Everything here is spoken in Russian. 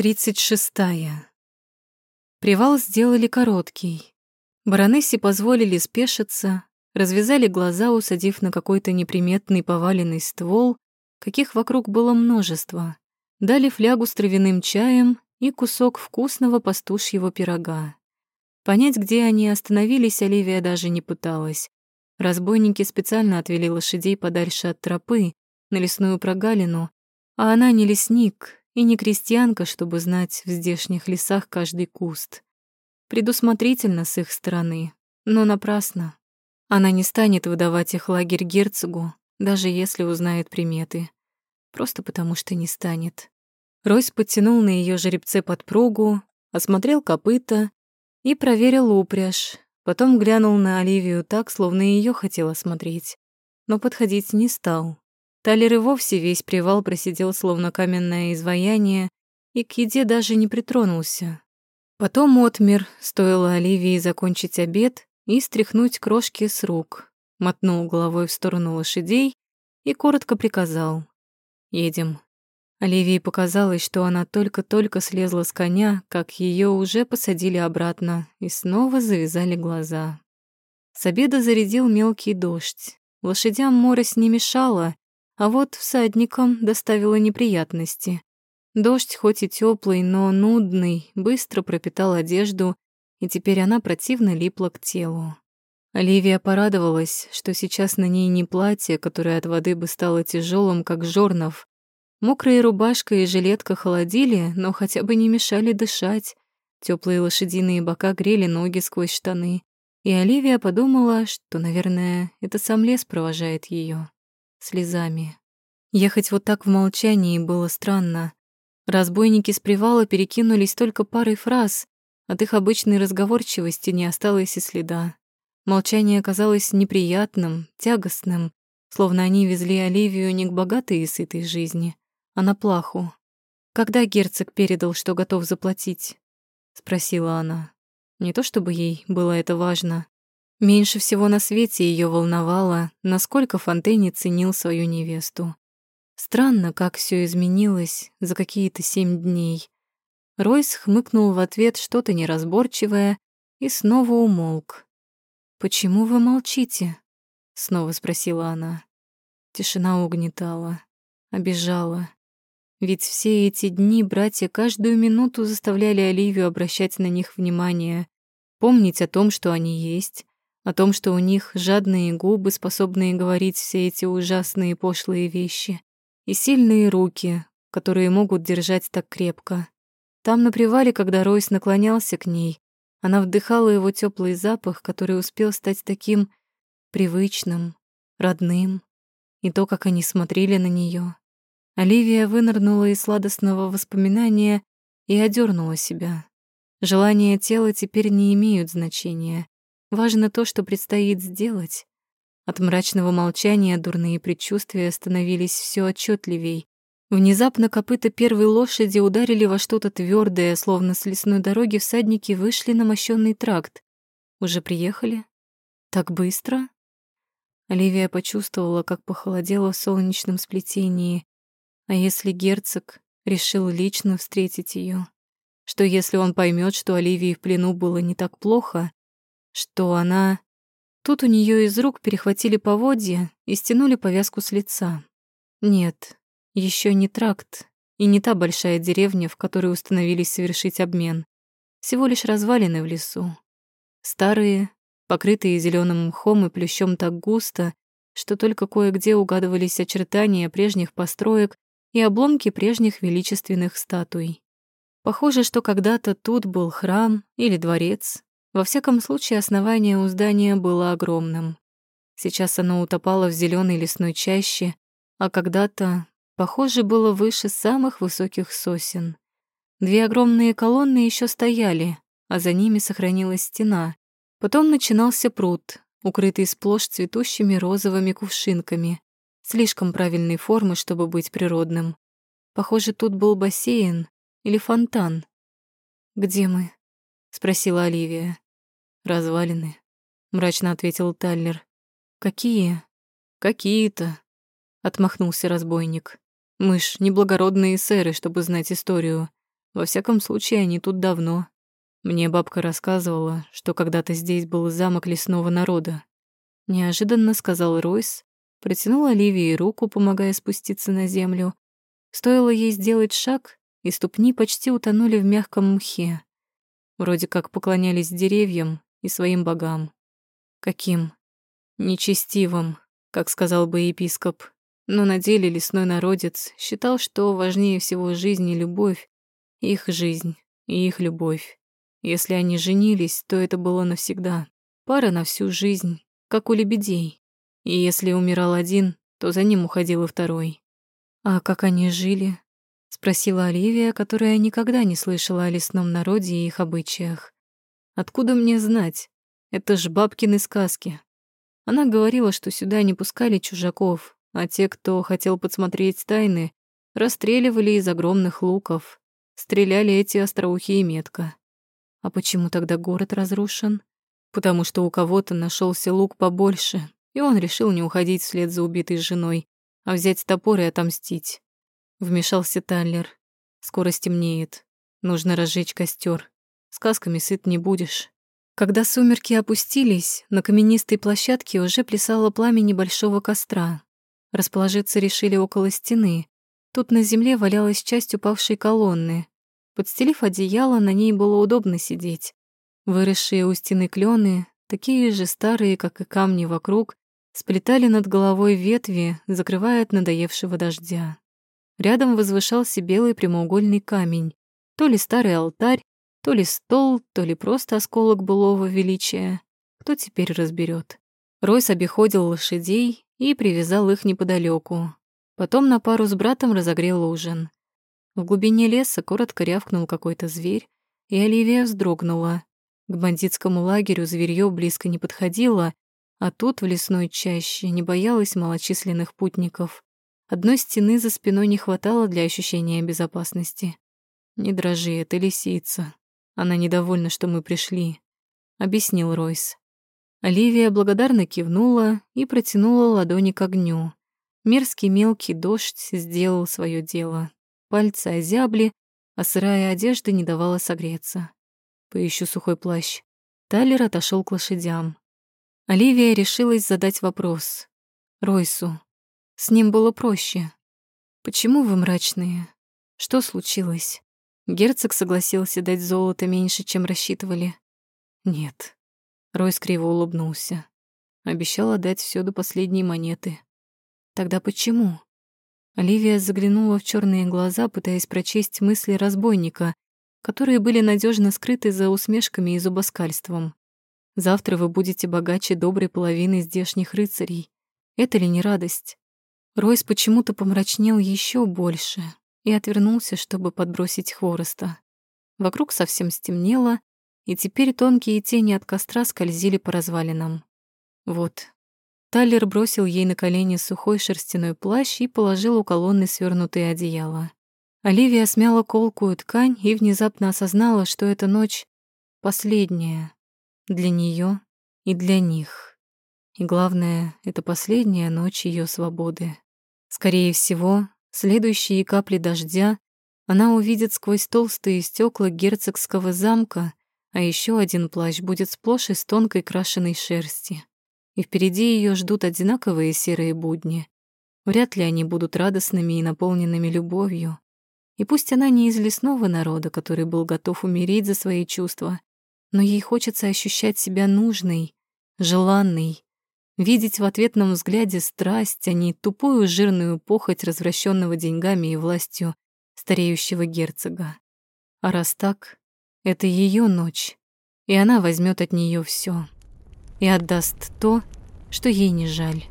Тридцать шестая. Привал сделали короткий. Баронессе позволили спешиться, развязали глаза, усадив на какой-то неприметный поваленный ствол, каких вокруг было множество, дали флягу с травяным чаем и кусок вкусного пастушьего пирога. Понять, где они остановились, Оливия даже не пыталась. Разбойники специально отвели лошадей подальше от тропы, на лесную прогалину, а она не лесник, и не крестьянка, чтобы знать в здешних лесах каждый куст. Предусмотрительно с их стороны, но напрасно. Она не станет выдавать их лагерь герцогу, даже если узнает приметы. Просто потому что не станет. Ройс подтянул на ее жеребце подпругу, осмотрел копыта и проверил упряжь, потом глянул на Оливию так, словно ее хотел осмотреть, но подходить не стал. Талер и вовсе весь привал просидел, словно каменное изваяние, и к еде даже не притронулся. Потом отмер, стоило Оливии закончить обед и стряхнуть крошки с рук, мотнул головой в сторону лошадей и коротко приказал. «Едем». Оливии показалось, что она только-только слезла с коня, как ее уже посадили обратно и снова завязали глаза. С обеда зарядил мелкий дождь. Лошадям морось не мешало, а вот всадникам доставило неприятности. Дождь хоть и теплый, но нудный, быстро пропитал одежду, и теперь она противно липла к телу. Оливия порадовалась, что сейчас на ней не платье, которое от воды бы стало тяжелым, как жорнов. Мокрая рубашка и жилетка холодили, но хотя бы не мешали дышать. Теплые лошадиные бока грели ноги сквозь штаны. И Оливия подумала, что, наверное, это сам лес провожает ее слезами. Ехать вот так в молчании было странно. Разбойники с привала перекинулись только парой фраз, от их обычной разговорчивости не осталось и следа. Молчание казалось неприятным, тягостным, словно они везли Оливию не к богатой и сытой жизни, а на плаху. «Когда герцог передал, что готов заплатить?» — спросила она. Не то чтобы ей было это важно, Меньше всего на свете ее волновало, насколько Фонтейни ценил свою невесту. Странно, как все изменилось за какие-то семь дней. Ройс хмыкнул в ответ что-то неразборчивое и снова умолк. «Почему вы молчите?» — снова спросила она. Тишина угнетала, обижала. Ведь все эти дни братья каждую минуту заставляли Оливию обращать на них внимание, помнить о том, что они есть, о том, что у них жадные губы, способные говорить все эти ужасные пошлые вещи, и сильные руки, которые могут держать так крепко. Там на привале, когда Ройс наклонялся к ней, она вдыхала его теплый запах, который успел стать таким привычным, родным, и то, как они смотрели на нее. Оливия вынырнула из сладостного воспоминания и одернула себя. Желания тела теперь не имеют значения. Важно то, что предстоит сделать. От мрачного молчания дурные предчувствия становились все отчетливей. Внезапно копыта первой лошади ударили во что-то твердое, словно с лесной дороги всадники вышли на мощенный тракт. Уже приехали? Так быстро? Оливия почувствовала, как похолодело в солнечном сплетении. А если герцог решил лично встретить ее? Что если он поймет, что Оливии в плену было не так плохо, что она... Тут у нее из рук перехватили поводья и стянули повязку с лица. Нет, еще не тракт и не та большая деревня, в которой установились совершить обмен. Всего лишь развалины в лесу. Старые, покрытые зеленым мхом и плющом так густо, что только кое-где угадывались очертания прежних построек и обломки прежних величественных статуй. Похоже, что когда-то тут был храм или дворец, во всяком случае, основание у здания было огромным. Сейчас оно утопало в зеленой лесной чаще, а когда-то, похоже, было выше самых высоких сосен. Две огромные колонны еще стояли, а за ними сохранилась стена. Потом начинался пруд, укрытый сплошь цветущими розовыми кувшинками, слишком правильной формы, чтобы быть природным. Похоже, тут был бассейн или фонтан. «Где мы?» — спросила Оливия. «Развалины», — мрачно ответил Таллер. «Какие?» «Какие-то», — отмахнулся разбойник. «Мы ж неблагородные сэры, чтобы знать историю. Во всяком случае, они тут давно. Мне бабка рассказывала, что когда-то здесь был замок лесного народа. Неожиданно сказал Ройс, протянул Оливии руку, помогая спуститься на землю. Стоило ей сделать шаг, и ступни почти утонули в мягком мхе. Вроде как поклонялись деревьям и своим богам. Каким? Нечестивым, как сказал бы епископ. Но на деле лесной народец считал, что важнее всего жизнь и любовь, их жизнь и их любовь. Если они женились, то это было навсегда. Пара на всю жизнь, как у лебедей. И если умирал один, то за ним уходил и второй. А как они жили? Спросила Оливия, которая никогда не слышала о лесном народе и их обычаях. Откуда мне знать? Это ж бабкины сказки. Она говорила, что сюда не пускали чужаков, а те, кто хотел подсмотреть тайны, расстреливали из огромных луков. Стреляли эти остроухие метко. А почему тогда город разрушен? Потому что у кого-то нашелся лук побольше, и он решил не уходить вслед за убитой женой, а взять топор и отомстить. Вмешался Таллер. Скоро стемнеет. Нужно разжечь костер. Сказками сыт не будешь. Когда сумерки опустились, на каменистой площадке уже плясало пламя небольшого костра. Расположиться решили около стены. Тут на земле валялась часть упавшей колонны. Подстелив одеяло, на ней было удобно сидеть. Выросшие у стены клены, такие же старые, как и камни вокруг, сплетали над головой ветви, закрывая от надоевшего дождя. Рядом возвышался белый прямоугольный камень, то ли старый алтарь, то ли стол, то ли просто осколок былого величия. Кто теперь разберет? Ройс обиходил лошадей и привязал их неподалеку. Потом на пару с братом разогрел ужин. В глубине леса коротко рявкнул какой-то зверь, и Оливия вздрогнула. К бандитскому лагерю зверьё близко не подходило, а тут, в лесной чаще, не боялась малочисленных путников. Одной стены за спиной не хватало для ощущения безопасности. «Не дрожи, это лисица. Она недовольна, что мы пришли», — объяснил Ройс. Оливия благодарно кивнула и протянула ладони к огню. Мерзкий мелкий дождь сделал свое дело. Пальцы озябли, а сырая одежда не давала согреться. Поищу сухой плащ. Талер отошел к лошадям. Оливия решилась задать вопрос. Ройсу. С ним было проще. «Почему вы мрачные? Что случилось?» Герцог согласился дать золото меньше, чем рассчитывали. «Нет, Ройс криво улыбнулся. Обещал отдать все до последней монеты. Тогда почему? Оливия заглянула в черные глаза, пытаясь прочесть мысли разбойника, которые были надежно скрыты за усмешками и зубоскальством. Завтра вы будете богаче доброй половины здешних рыцарей. Это ли не радость? Ройс почему-то помрачнел еще больше и отвернулся, чтобы подбросить хвороста. Вокруг совсем стемнело, и теперь тонкие тени от костра скользили по развалинам. Вот. Таллер бросил ей на колени сухой шерстяной плащ и положил у колонны свернутые одеяло. Оливия смяла колкую ткань и внезапно осознала, что эта ночь последняя для нее и для них. И главное, это последняя ночь ее свободы. Скорее всего, следующие капли дождя она увидит сквозь толстые стекла герцогского замка а еще один плащ будет сплошь из тонкой крашеной шерсти. И впереди ее ждут одинаковые серые будни. Вряд ли они будут радостными и наполненными любовью. И пусть она не из лесного народа, который был готов умереть за свои чувства, но ей хочется ощущать себя нужной, желанной, видеть в ответном взгляде страсть, а не тупую жирную похоть развращенного деньгами и властью стареющего герцога. А раз так, это ее ночь, и она возьмет от нее все и отдаст то, что ей не жаль.